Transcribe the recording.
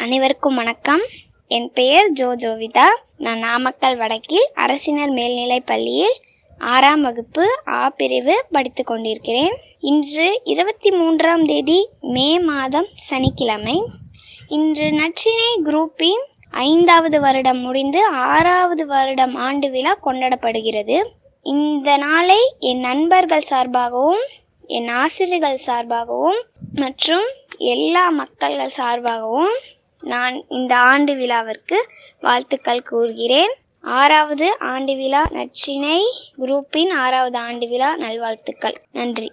அனைவருக்கும் வணக்கம். என் பெயர் ஜோ ஜோவிதா. நான் நாமக்கல் வடக்கில் அரசினர் மேல்நிலைப் பள்ளியில் ஆறாம் வகுப்பு ஆ பிரிவு படித்து கொண்டிருக்கிறேன். இன்று இருபத்தி மூன்றாம் தேதி மே மாதம் சனிக்கிழமை. இன்று நற்றினை குரூப்பின் ஐந்தாவது வருடம் முடிந்து ஆறாவது வருடம் ஆண்டு விழா கொண்டாடப்படுகிறது. இந்த நாளை என் நண்பர்கள் சார்பாகவும் என் ஆசிரியர்கள் சார்பாகவும் மற்றும் எல்லா மக்கள்கள் சார்பாகவும் நான் இந்த ஆண்டு விழாவிற்கு வாழ்த்துக்கள் கூறுகிறேன். ஆறாவது ஆண்டு விழா நச்சினை குரூப்பின் ஆறாவது ஆண்டு விழா நல்வாழ்த்துக்கள். நன்றி.